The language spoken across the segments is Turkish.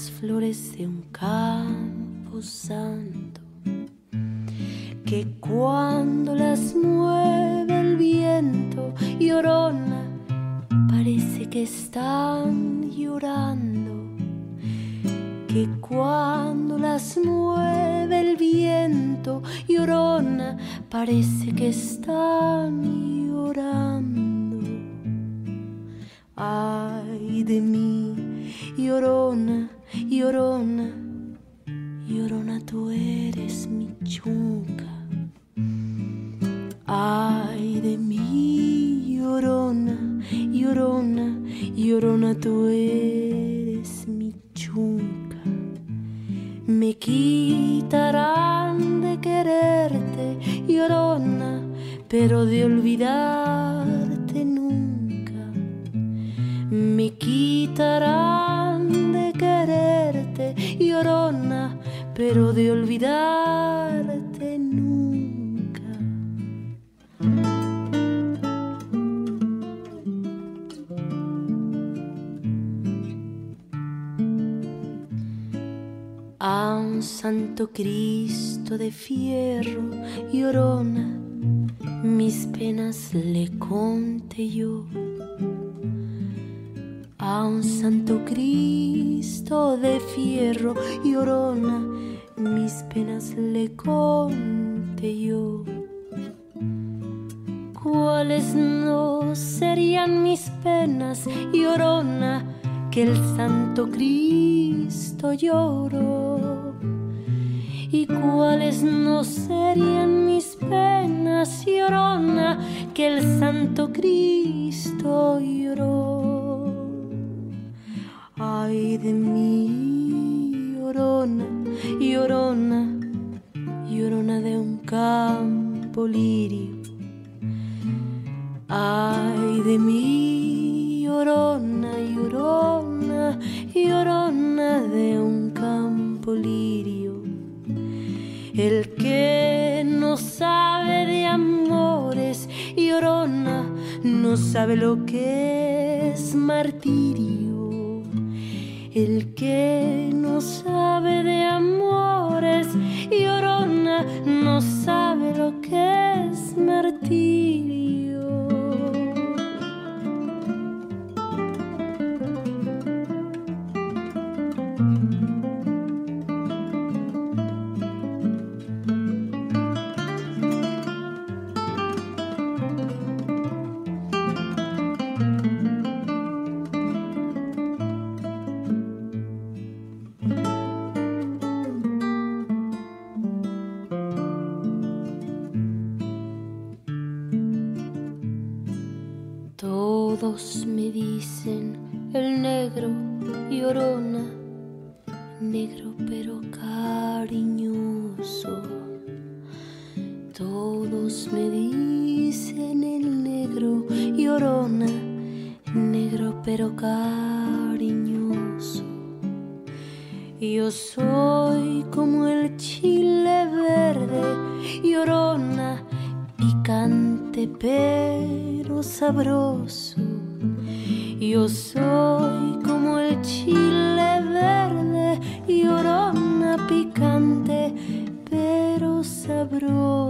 Flores de un campo santo. Que cuando las mueve el viento, llorona, parece que están llorando, que cuando las mueve el viento llorona, parece que están llorando. Ay de mí, llorona, llorona, llorona, tú eres mi chunca. Ay de mí, llorona, llorona, llorona, tú eres mi chunca. Me quitarán de quererte, llorona, pero de olvidarte nunca. Me quitarán quererte, llorona, pero de olvidarte nunca. A un santo Cristo de fierro, llorona, mis penas le conté yo. A un santo Cristo de fierro, llorona, mis penas le conté yo. ¿Cuáles no serían mis penas, llorona, que el santo Cristo lloró? ¿Y cuáles no serían mis penas, llorona, que el santo Cristo lloró? Ay de mí, llorona, llorona, llorona de un campo lirio. Ay de mí, llorona, llorona, llorona de un campo lirio. El que no sabe de amores, llorona, no sabe lo que es martirio. El que no sabe de amores, llorona, no sabe lo que es martirio. Negro pero cariñoso. Todos me dicen el negro llorona, negro pero cariñoso. Yo soy como el chile verde, llorona, picante pero sabroso. Yo soy como el chile abro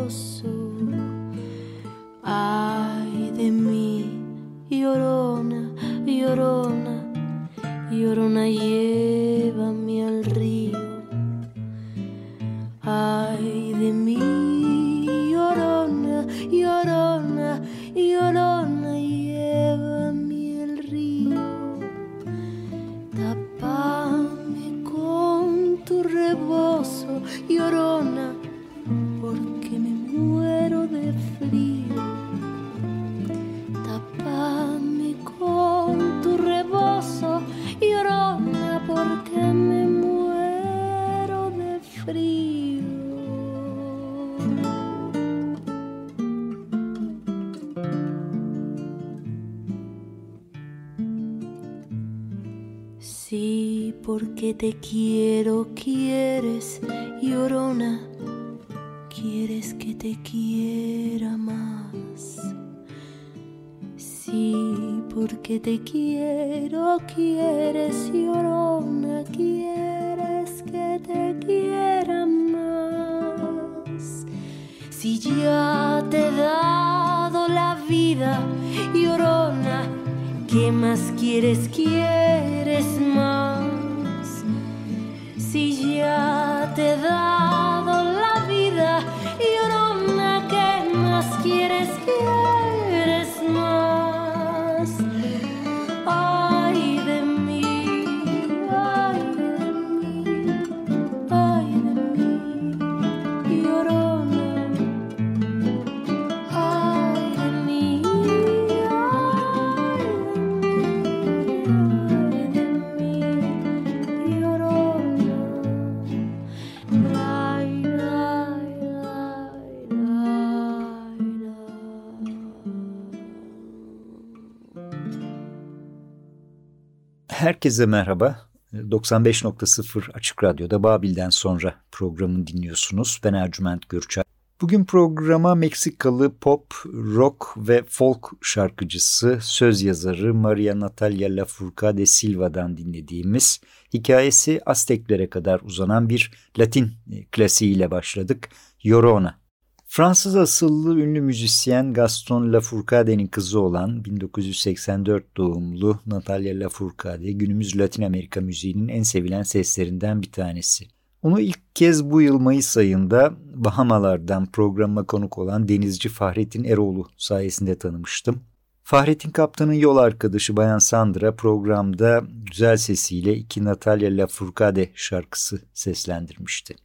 Herkese merhaba. 95.0 Açık Radyo'da Babil'den sonra programını dinliyorsunuz. Ben Ercüment Gürçay. Bugün programa Meksikalı pop, rock ve folk şarkıcısı, söz yazarı Maria Natalia Lafourcade Silva'dan dinlediğimiz hikayesi Azteklere kadar uzanan bir Latin klasiğiyle başladık. Llorona. Fransız asıllı ünlü müzisyen Gaston Lafourcade'nin kızı olan 1984 doğumlu Natalia Lafourcade günümüz Latin Amerika müziğinin en sevilen seslerinden bir tanesi. Onu ilk kez bu yıl Mayıs ayında Bahamalardan programa konuk olan denizci Fahrettin Eroğlu sayesinde tanımıştım. Fahrettin Kaptan'ın yol arkadaşı Bayan Sandra programda güzel sesiyle iki Natalia Lafourcade şarkısı seslendirmişti.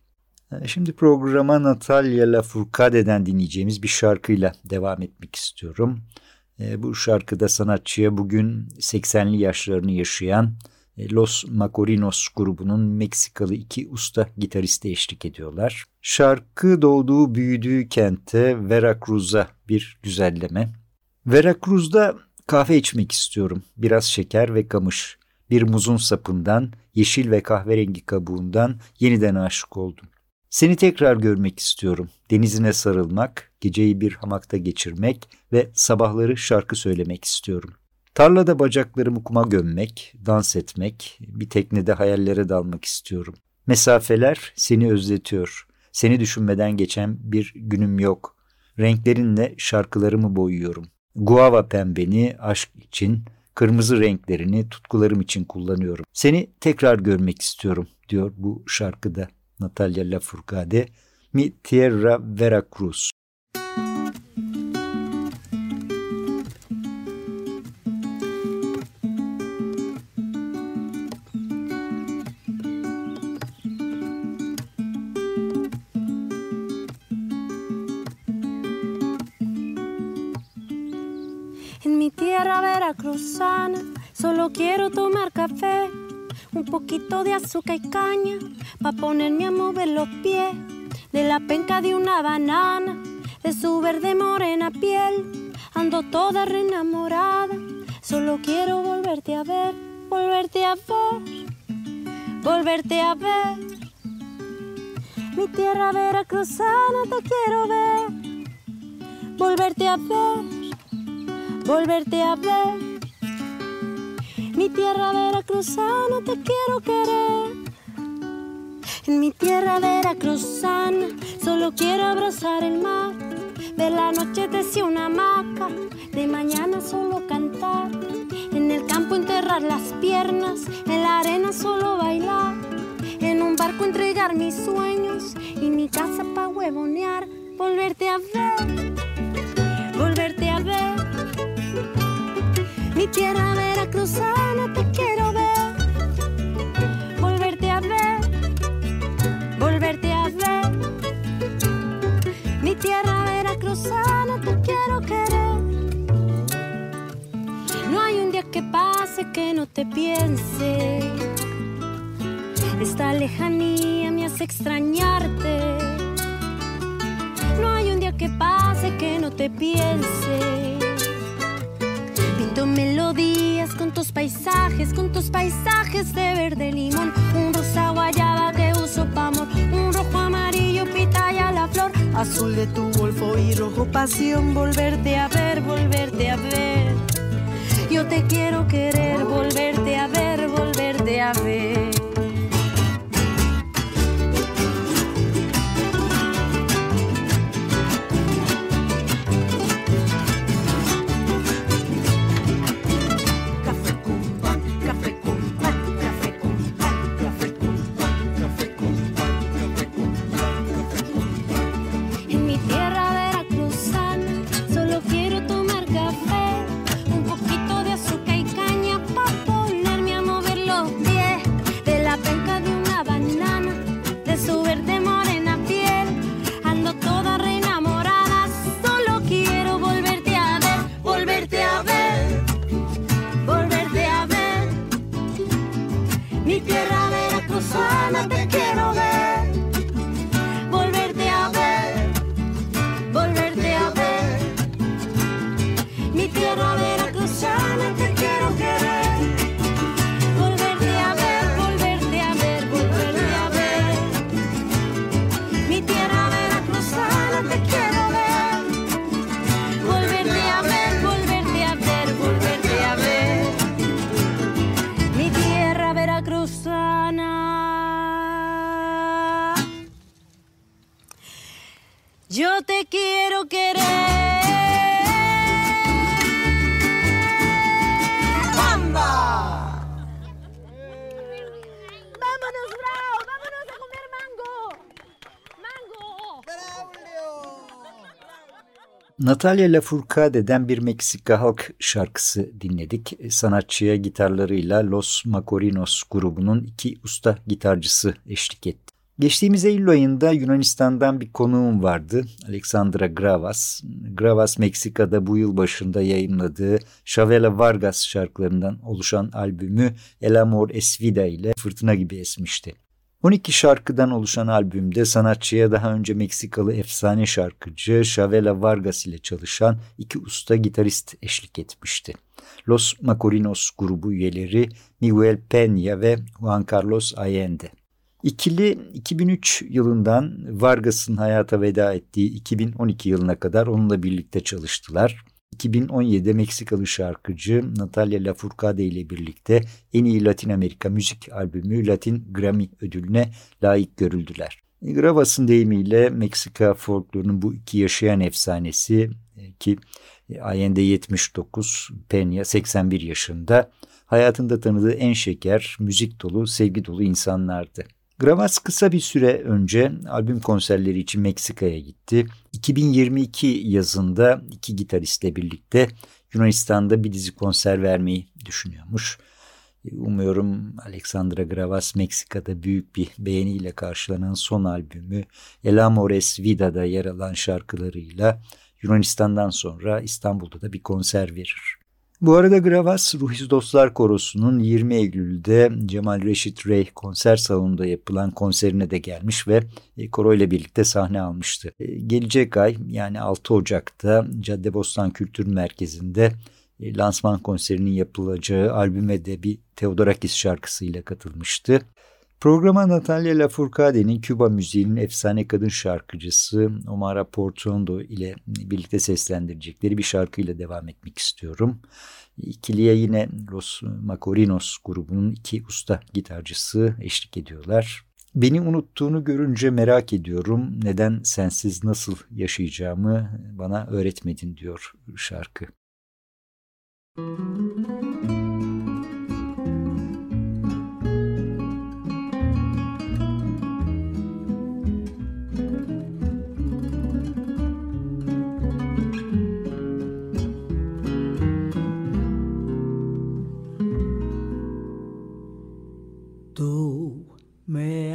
Şimdi programa Natalia Lafourcade'den dinleyeceğimiz bir şarkıyla devam etmek istiyorum. Bu şarkıda sanatçıya bugün 80'li yaşlarını yaşayan Los Macorinos grubunun Meksikalı iki usta gitaristi eşlik ediyorlar. Şarkı doğduğu büyüdüğü kente Veracruz'a bir güzelleme. Veracruz'da kahve içmek istiyorum. Biraz şeker ve kamış. Bir muzun sapından, yeşil ve kahverengi kabuğundan yeniden aşık oldum. Seni tekrar görmek istiyorum. Denizine sarılmak, geceyi bir hamakta geçirmek ve sabahları şarkı söylemek istiyorum. Tarlada bacaklarımı kuma gömmek, dans etmek, bir teknede hayallere dalmak istiyorum. Mesafeler seni özletiyor. Seni düşünmeden geçen bir günüm yok. Renklerinle şarkılarımı boyuyorum. Guava pembeni aşk için, kırmızı renklerini tutkularım için kullanıyorum. Seni tekrar görmek istiyorum diyor bu şarkıda Natalia Lafourcade. Mi Tierra Veracruz. En mi tierra veracruzana solo quiero tomar café, un poquito de azúcar y caña, pa' ponerme a mover los pies, de la penca de una banana, de su verde morena piel, ando toda reenamorada, solo quiero volverte a ver, volverte a ver, volverte a ver. Mi tierra veracruzana te quiero ver, volverte a ver volverte a ver. Mi tierra veracruzana te quiero querer. En mi tierra veracruzana solo quiero abrazar el mar. De la noche decía una hamaca, de mañana solo cantar. En el campo enterrar las piernas, en la arena solo bailar. En un barco entregar mis sueños y mi casa pa' huevonear. Volverte a ver, volverte a ver. Mi tierra veracruzana te quiero ver. Volverte a ver, volverte a ver. Mi tierra veracruzana te quiero querer. No hay un día que pase que no te piense. Esta lejanía me hace extrañarte. No hay un día que pase que no te piense. Melodías con tus paisajes, con tus paisajes de verde limón. Un rosa guayaba que uso pa' amor. Un rojo amarillo pitaya la flor. Azul de tu golfo y rojo pasión. Volverte a ver, volverte a ver. Yo te quiero querer, volverte a ver, volverte a ver. Natalia Lafourcade'den bir Meksika halk şarkısı dinledik. Sanatçıya gitarlarıyla Los Macorinos grubunun iki usta gitarcısı eşlik etti. Geçtiğimiz Eylül ayında Yunanistan'dan bir konuğum vardı. Alexandra Gravas. Gravas Meksika'da bu yıl başında yayınladığı Chavela Vargas şarkılarından oluşan albümü El Amor Es Vida ile fırtına gibi esmişti. 12 şarkıdan oluşan albümde sanatçıya daha önce Meksikalı efsane şarkıcı Chavela Vargas ile çalışan iki usta gitarist eşlik etmişti. Los Macorinos grubu üyeleri Miguel Peña ve Juan Carlos Allende. İkili 2003 yılından Vargas'ın hayata veda ettiği 2012 yılına kadar onunla birlikte çalıştılar. 2017'de Meksikalı şarkıcı Natalia Lafourcade ile birlikte en iyi Latin Amerika müzik albümü Latin Grammy ödülüne layık görüldüler. Gravas'ın deyimiyle Meksika folklorunun bu iki yaşayan efsanesi ki Allende 79, Peña 81 yaşında hayatında tanıdığı en şeker, müzik dolu, sevgi dolu insanlardı. Gravas kısa bir süre önce albüm konserleri için Meksika'ya gitti. 2022 yazında iki gitaristle birlikte Yunanistan'da bir dizi konser vermeyi düşünüyormuş. Umuyorum Alexandra Gravas Meksika'da büyük bir beğeniyle karşılanan son albümü El Amores Vida'da yer alan şarkılarıyla Yunanistan'dan sonra İstanbul'da da bir konser verir. Bu arada Gravas Ruhiz Dostlar Korosu'nun 20 Eylül'de Cemal Reşit Rey konser salonunda yapılan konserine de gelmiş ve koro ile birlikte sahne almıştı. Gelecek ay yani 6 Ocak'ta Caddebostan Kültür Merkezi'nde lansman konserinin yapılacağı albüme de bir Theodorakis şarkısıyla katılmıştı. Programa Natalia Lafourcade'nin Küba müziğinin efsane kadın şarkıcısı Omara Portuondo ile birlikte seslendirecekleri bir şarkıyla devam etmek istiyorum. İkiliye yine Los Macorinos grubunun iki usta gitarcısı eşlik ediyorlar. Beni unuttuğunu görünce merak ediyorum. Neden sensiz nasıl yaşayacağımı bana öğretmedin diyor şarkı. Müzik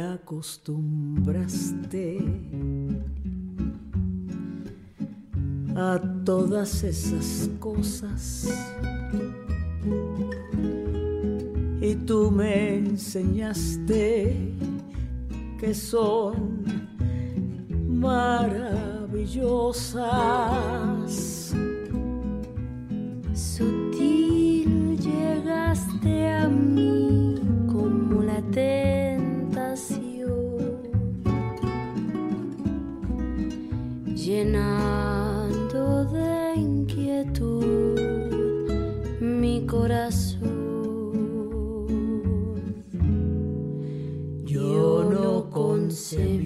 acostumbraste a todas esas cosas y tú me enseñaste que son maravillosas. Sutil llegaste a mí como la llenando de inquietud mi corazón. Yo no concebía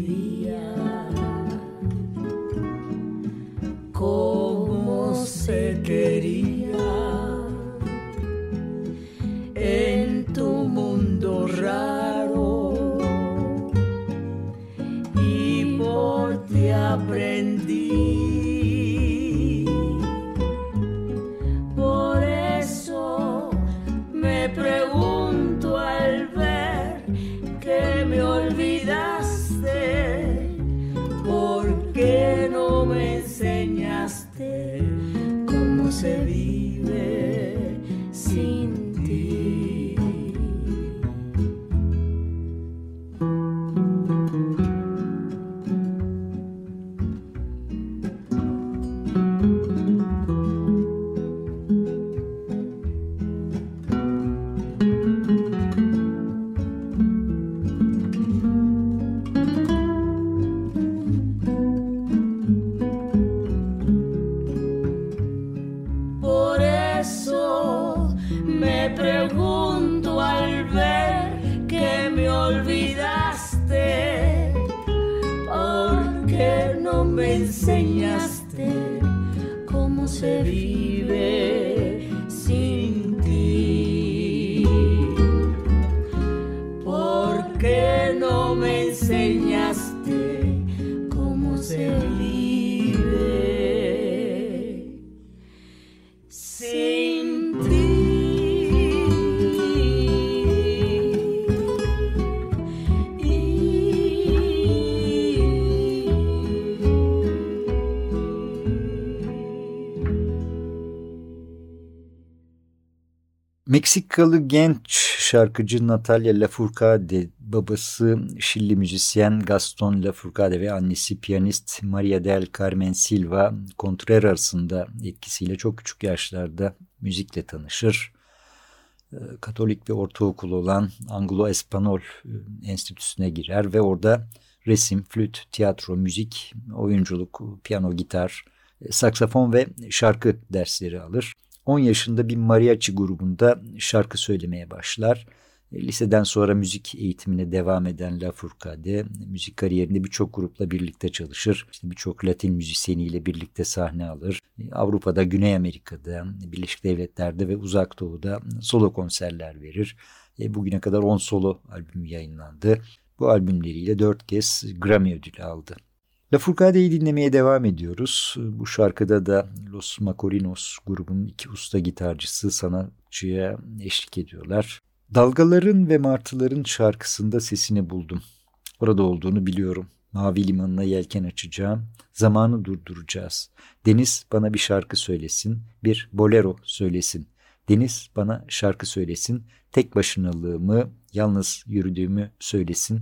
Meksikalı genç şarkıcı Natalia Lafourcade, babası Şilli müzisyen Gaston Lafourcade ve annesi piyanist Maria del Carmen Silva Contreras'ın etkisiyle çok küçük yaşlarda müzikle tanışır. Ee, Katolik bir ortaokul olan Anglo-Espanol e, Enstitüsü'ne girer ve orada resim, flüt, tiyatro, müzik, oyunculuk, piyano, gitar, e, saksafon ve şarkı dersleri alır. 10 yaşında bir mariachi grubunda şarkı söylemeye başlar. E, liseden sonra müzik eğitimine devam eden La Furcade, müzik kariyerinde birçok grupla birlikte çalışır. İşte birçok Latin müzisyeniyle birlikte sahne alır. E, Avrupa'da, Güney Amerika'da, Birleşik Devletler'de ve Uzak Doğu'da solo konserler verir. E, bugüne kadar 10 solo albüm yayınlandı. Bu albümleriyle 4 kez Grammy ödülü aldı. La Furcade'yi dinlemeye devam ediyoruz. Bu şarkıda da Los Macorinos grubunun iki usta gitarcısı sanatçıya eşlik ediyorlar. Dalgaların ve martıların şarkısında sesini buldum. Orada olduğunu biliyorum. Mavi limanına yelken açacağım. Zamanı durduracağız. Deniz bana bir şarkı söylesin. Bir bolero söylesin. Deniz bana şarkı söylesin. Tek başınalığımı, yalnız yürüdüğümü söylesin.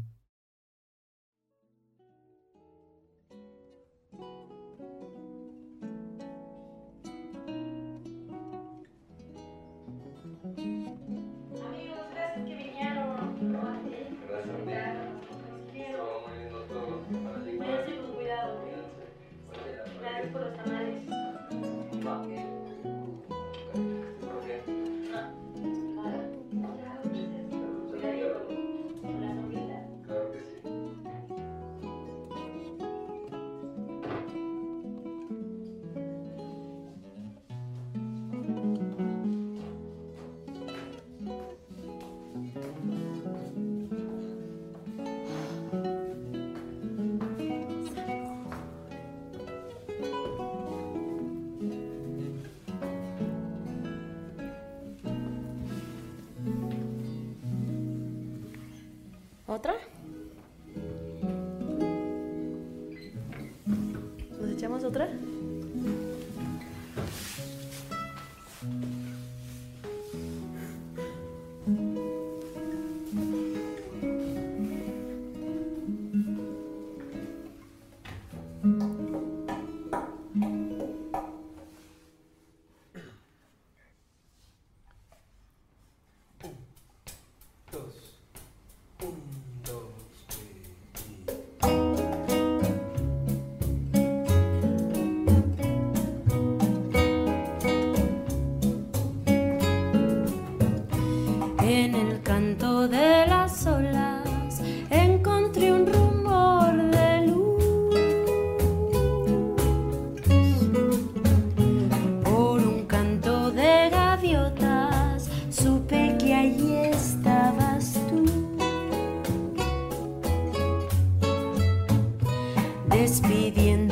despidiendo.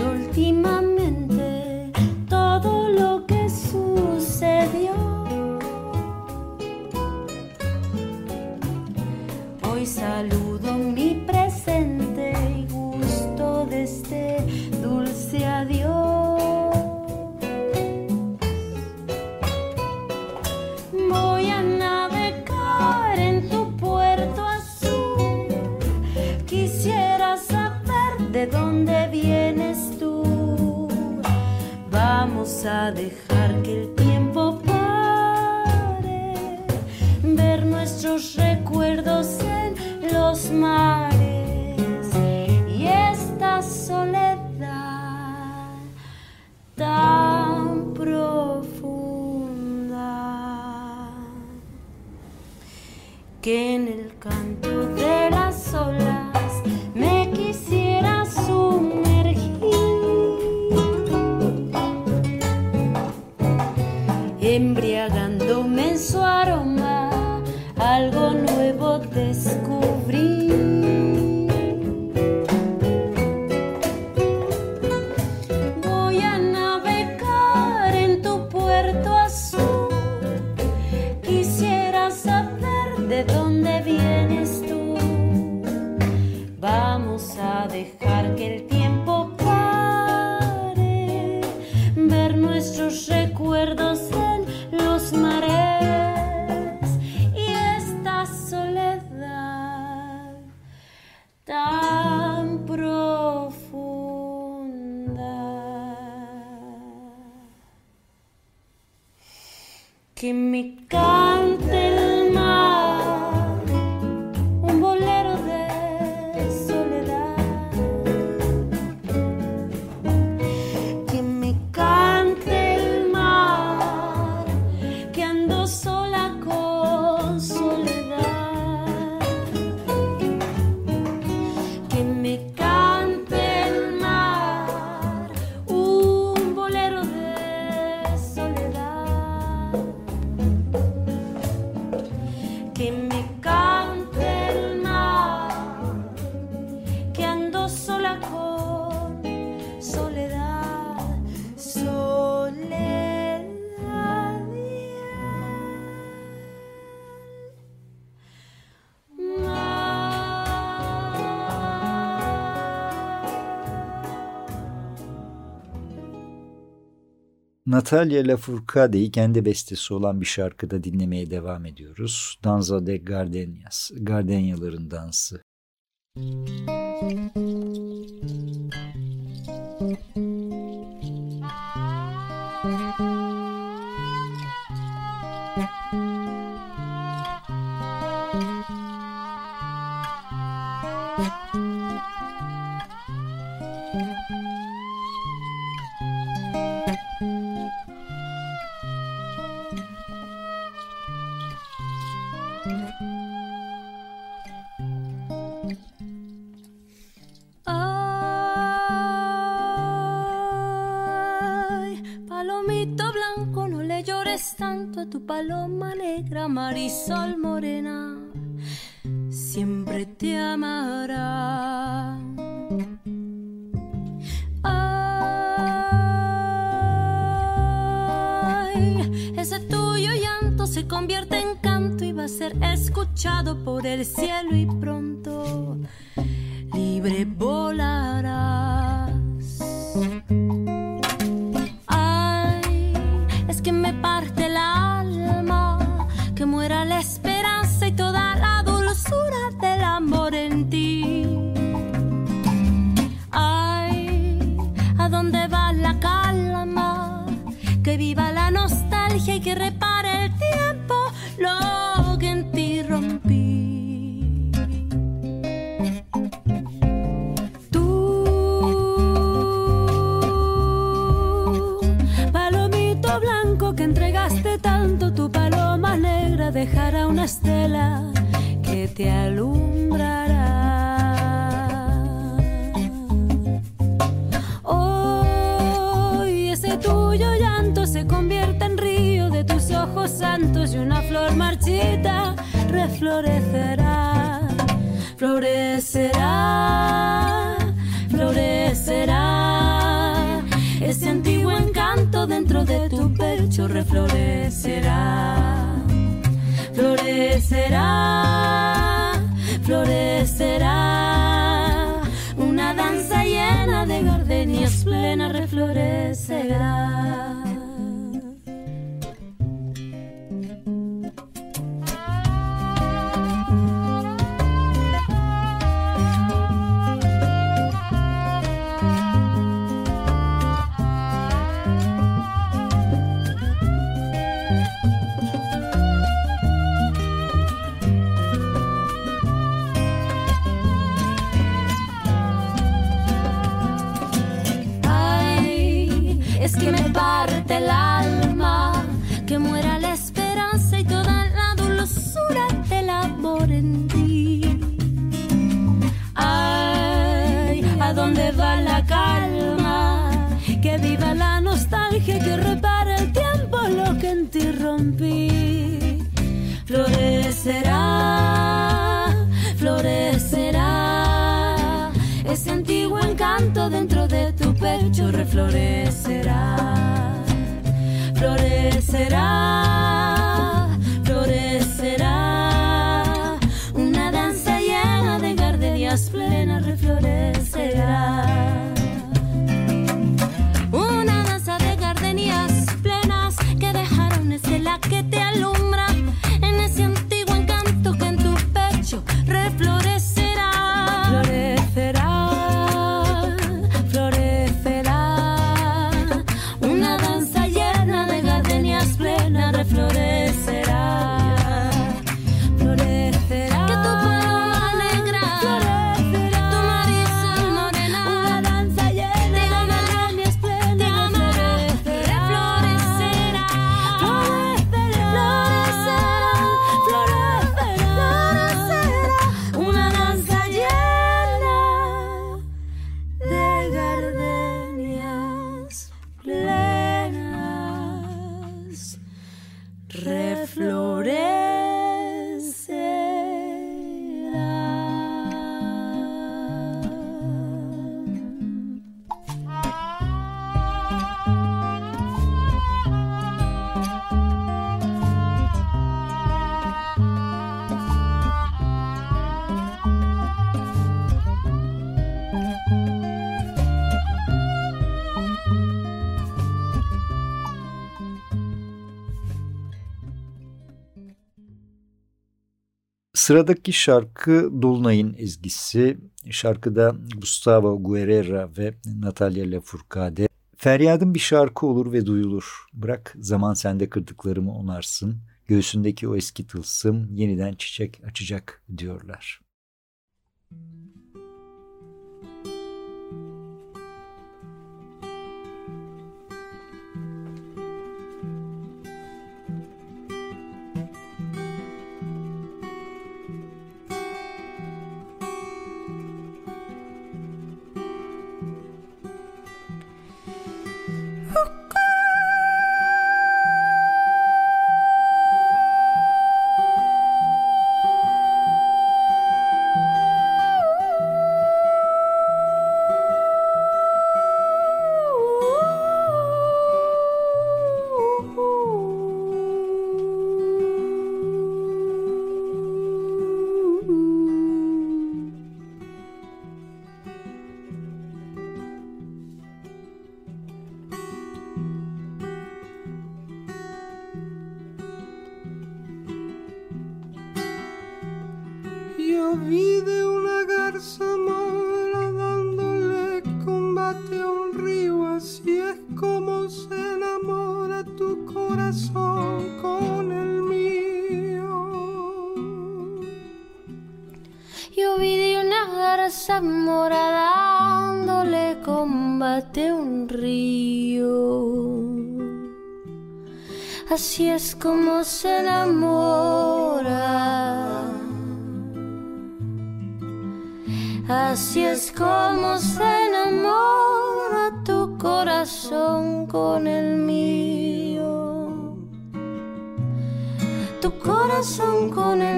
Natalia Lafourcade'yi kendi bestesi olan bir şarkıda dinlemeye devam ediyoruz. Danza de Gardenias, Gardenyaların Dansı. Müzik Marisol florecerá, florecerá. Ese antiguo encanto dentro de tu pecho reflorecerá, florecerá, florecerá. Una danza llena de gardenias plena reflorecerá. El alma, que muera la esperanza y toda la dulzura del amor en ti. Ay, ¿a dónde va la calma? Que viva la nostalgia, que repare el tiempo lo que en ti rompí. Florecerá, florecerá. Ese antiguo encanto dentro de tu pecho reflorecerá. Florecerá, florecerá. Una danza llena de gardenias plenas reflorecerá. Sıradaki şarkı Dolunay'ın ezgisi. Şarkıda Gustavo Guerrera ve Natalia Lafourcade. Feryadın bir şarkı olur ve duyulur. Bırak zaman sende kırdıklarımı onarsın. Göğsündeki o eski tılsım yeniden çiçek açacak diyorlar. Corazón con el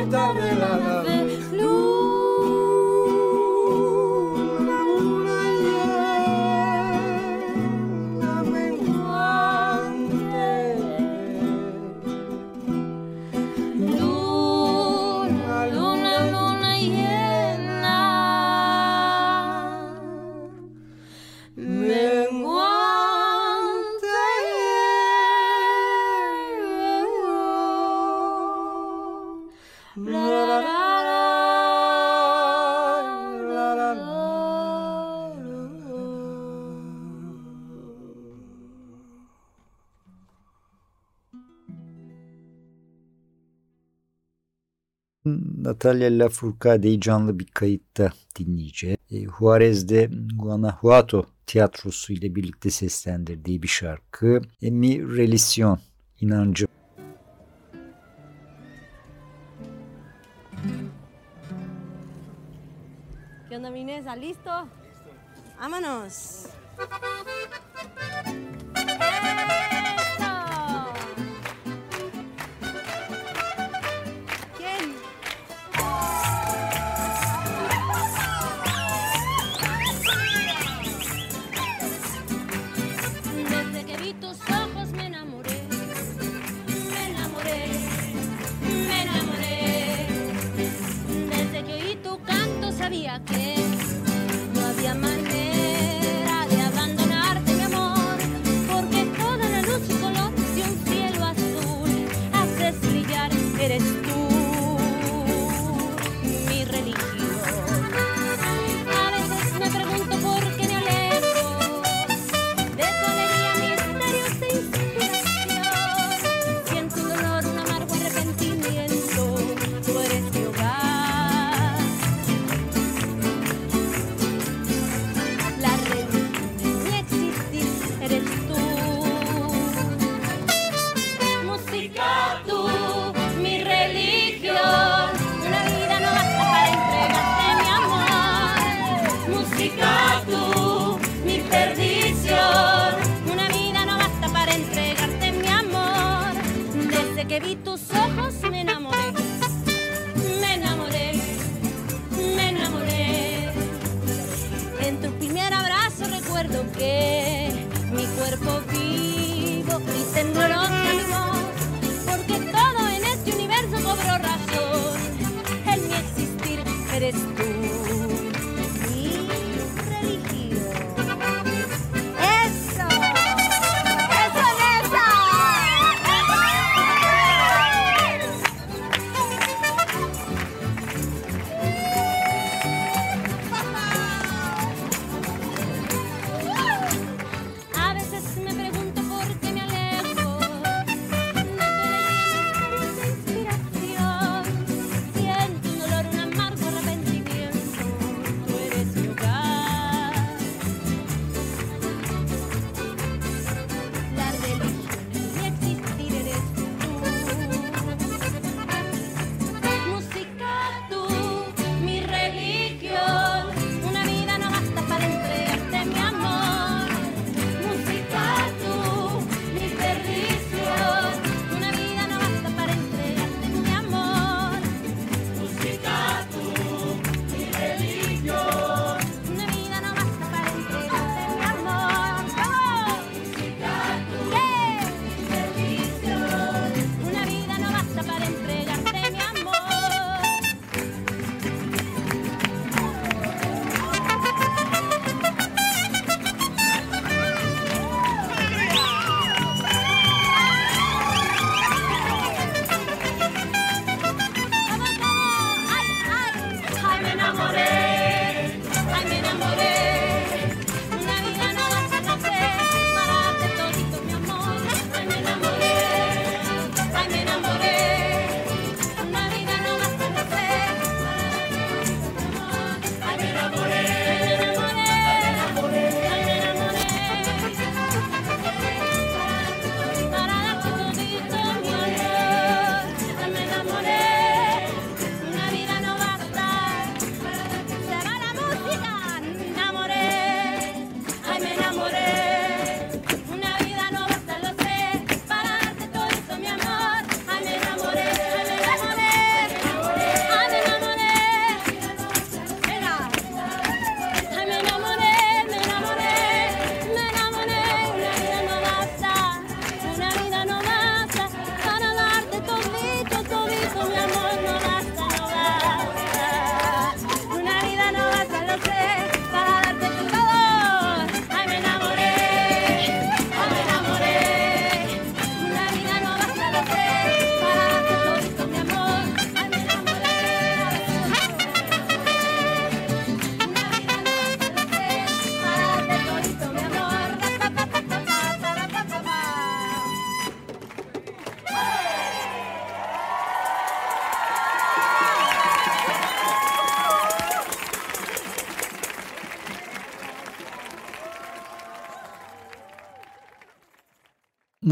libertad Natalia Lafourcade'yi canlı bir kayıtta dinleyeceğiz. E, Juarez'de Guanajuato tiyatrosu ile birlikte seslendirdiği bir şarkı. E, Mi Religion, inancı. ¿Qué onda, Minesa? ¿Listo? ¡Vámonos! te atender.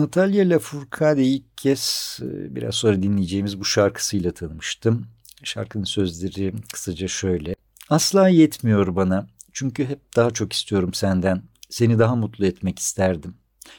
Natalia Lafourcade'yi ilk kez e, biraz sonra dinleyeceğimiz bu şarkısıyla tanımıştım. Şarkının sözleri kısaca şöyle. Asla yetmiyor bana çünkü hep daha çok istiyorum senden. Seni daha mutlu etmek isterdim.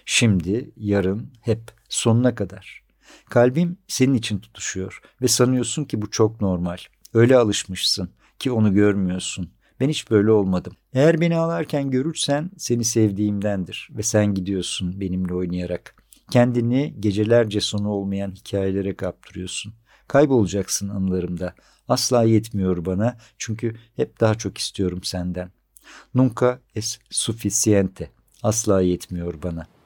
Şimdi, yarın, hep, sonuna kadar. Kalbim senin için tutuşuyor ve sanıyorsun ki bu çok normal. Öyle alışmışsın ki onu görmüyorsun. Ben hiç böyle olmadım. Eğer beni ağlarken görürsen seni sevdiğimdendir ve sen gidiyorsun benimle oynayarak. Kendini gecelerce sonu olmayan hikayelere kaptırıyorsun. Kaybolacaksın anılarımda. Asla yetmiyor bana çünkü hep daha çok istiyorum senden. Nunca es suficiente. Asla yetmiyor bana.''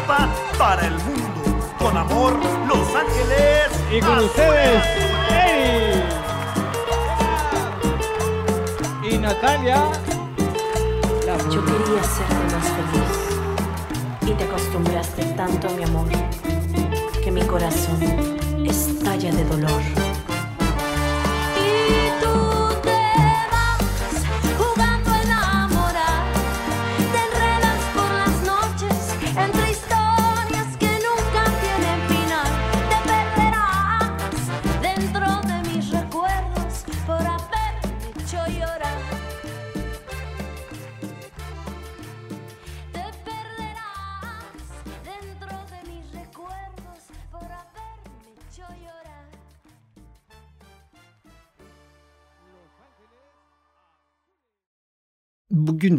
Para el mundo. Con amor, Los Ángeles. Y con ustedes, Eri. Y Natalia. Yo quería serte más feliz. Y te acostumbraste tanto a mi amor que mi corazón estalla de dolor.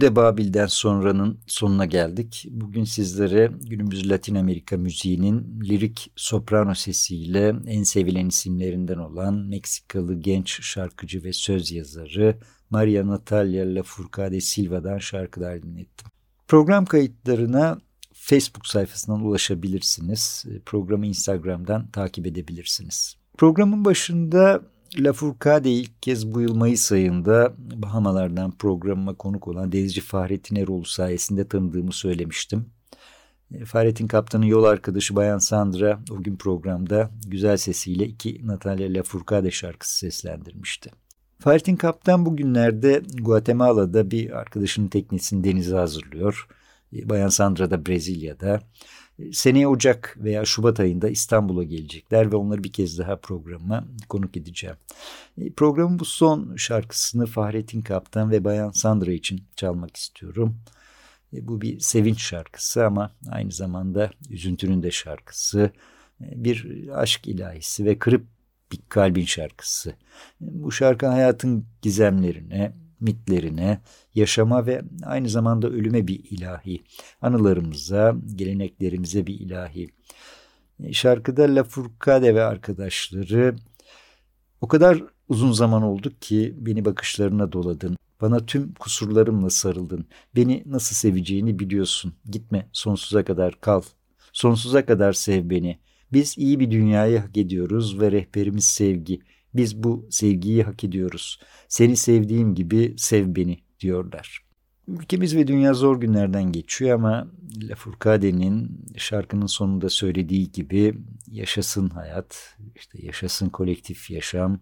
De Babil'den sonranın sonuna geldik. Bugün sizlere günümüz Latin Amerika müziğinin lirik soprano sesiyle en sevilen isimlerinden olan Meksikalı genç şarkıcı ve söz yazarı Maria Natalia Lafourcade Silva'dan şarkılar dinlettim. Program kayıtlarına Facebook sayfasından ulaşabilirsiniz. Programı Instagram'dan takip edebilirsiniz. Programın başında La Furcade ilk kez bu yıl Mayıs ayında Bahamalardan programıma konuk olan denizci Fahrettin Eroğlu sayesinde tanıdığımı söylemiştim. E, Fahrettin Kaptan'ın yol arkadaşı Bayan Sandra o gün programda güzel sesiyle iki Natalia La Furcade şarkısı seslendirmişti. Fahrettin Kaptan bugünlerde Guatemala'da bir arkadaşının teknesini denize hazırlıyor. E, Bayan Sandra da Brezilya'da. Seneye Ocak veya Şubat ayında İstanbul'a gelecekler ve onları bir kez daha programa konuk edeceğim. E, programın bu son şarkısını Fahrettin Kaptan ve Bayan Sandra için çalmak istiyorum. E, bu bir sevinç şarkısı ama aynı zamanda üzüntünün de şarkısı. E, bir aşk ilahisi ve kırıp bir kalbin şarkısı. Bu şarkı hayatın gizemlerine, mitlerine, yaşama ve aynı zamanda ölüme bir ilahi. Anılarımıza, geleneklerimize bir ilahi. E, şarkıda La Furcade ve arkadaşları o kadar uzun zaman oldu ki beni bakışlarına doladın. Bana tüm kusurlarımla sarıldın. Beni nasıl seveceğini biliyorsun. Gitme, sonsuza kadar kal. Sonsuza kadar sev beni. Biz iyi bir dünyayı hak ediyoruz ve rehberimiz sevgi. Biz bu sevgiyi hak ediyoruz. Seni sevdiğim gibi sev beni diyorlar. Ülkemiz ve dünya zor günlerden geçiyor ama La Furcade'nin şarkının sonunda söylediği gibi yaşasın hayat, işte yaşasın kolektif yaşam,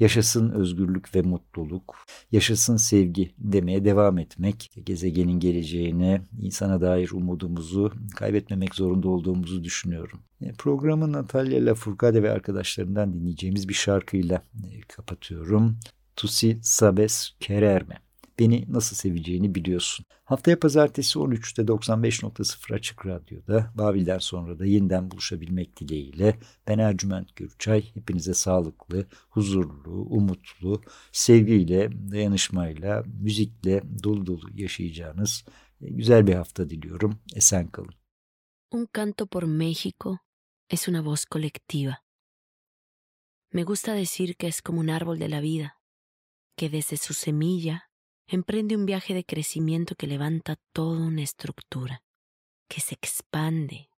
yaşasın özgürlük ve mutluluk, yaşasın sevgi demeye devam etmek, gezegenin geleceğine, insana dair umudumuzu kaybetmemek zorunda olduğumuzu düşünüyorum. E, programı Natalya Lafourcade ve arkadaşlarından dinleyeceğimiz bir şarkıyla e, kapatıyorum. Tusi sabes quererme. Beni nasıl seveceğini biliyorsun. Haftaya pazartesi 13'te 95.0 Açık Radyo'da Babil'den sonra da yeniden buluşabilmek dileğiyle ben Ercüment Gürçay. Hepinize sağlıklı, huzurlu, umutlu, sevgiyle, dayanışmayla, müzikle dolu dolu yaşayacağınız e, güzel bir hafta diliyorum. Esen kalın. Un canto por México es una voz colectiva. Me gusta decir que es como un árbol de la vida, que desde su semilla emprende un viaje de crecimiento que levanta toda una estructura, que se expande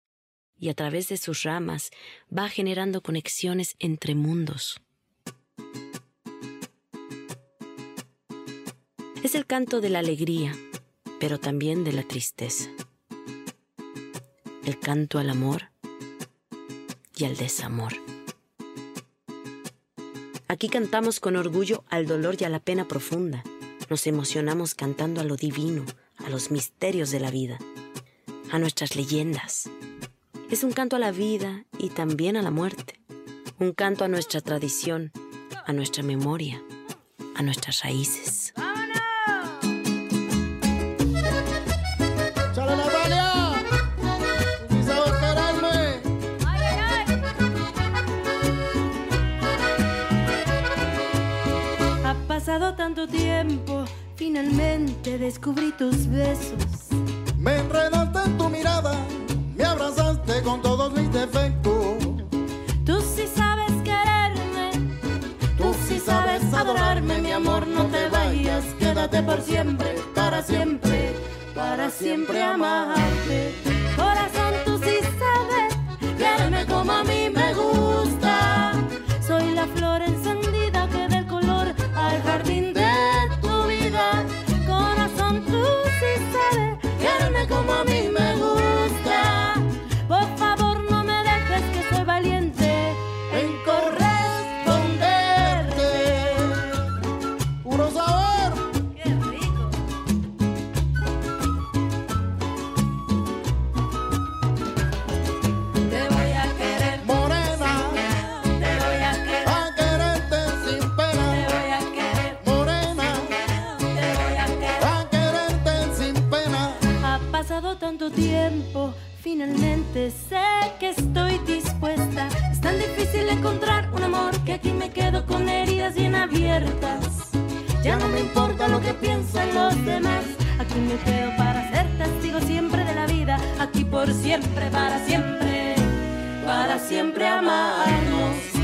y a través de sus ramas va generando conexiones entre mundos. Es el canto de la alegría, pero también de la tristeza. El canto al amor y al desamor. Aquí cantamos con orgullo al dolor y a la pena profunda nos emocionamos cantando a lo divino, a los misterios de la vida, a nuestras leyendas. Es un canto a la vida y también a la muerte, un canto a nuestra tradición, a nuestra memoria, a nuestras raíces. Finalmente descubrí tus besos. Me enredaste en tu mirada, me abrazaste con todos mis defectos. Tú sí sabes quererme, tú sí sabes adorarme, mi amor, no te vayas, quédate por siempre, para siempre, para siempre amarte. Corazón, tú sí sabes, quererme como a mí a mí me finalmente sé que estoy dispuesta. Es tan difícil encontrar un amor que aquí me quedo con heridas bien abiertas. Ya no me importa lo que pienso en los demás. Aquí me quedo para ser testigo siempre de la vida. Aquí por siempre, para siempre, para siempre amarnos.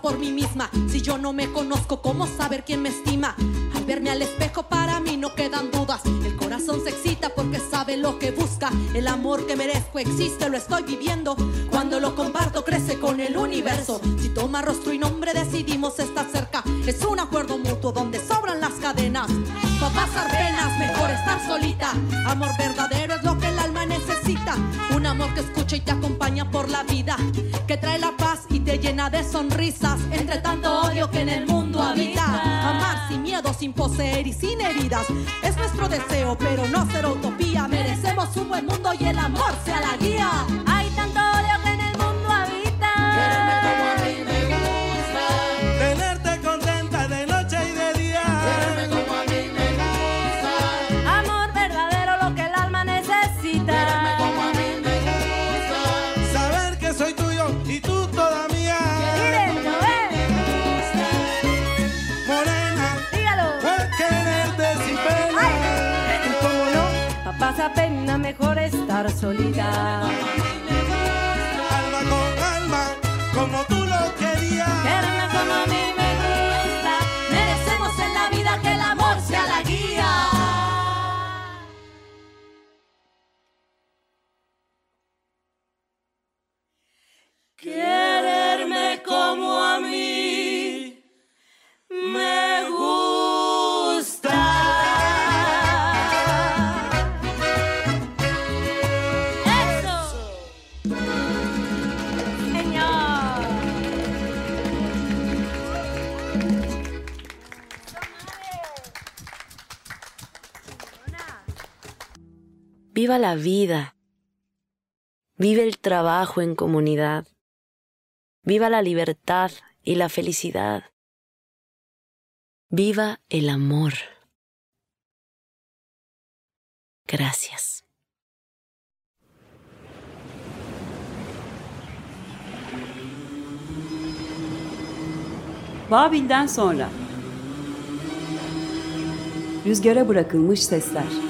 Por mí misma. Si yo no me conozco, ¿cómo saber quién me estima? Al verme al espejo, para mí no quedan dudas. El corazón se excita porque sabe lo que busca. El amor que merezco existe, lo estoy viviendo. Cuando lo comparto, crece con el universo. Si toma rostro y nombre, decidimos estar cerca. Es un acuerdo mutuo donde sobran las cadenas. Para pasar penas, mejor estar solita. Amor verdadero es lo que el alma necesita. Un amor que escucha y te acompaña por la vida. Que trae la de sonrisas. Entre tanto odio que en el mundo habita. Amar sin miedo, sin poseer y sin heridas. Es nuestro deseo, pero no ser utopía. Merecemos un buen mundo y el amor sea la guía. Pasar pena, mejor estar solita. Alma con alma, como tú Viva la vida. Vive el trabajo en comunidad. Viva la libertad y la felicidad. Viva el amor. Gracias. Babil'den sonra. Rüzgara bırakılmış sesler.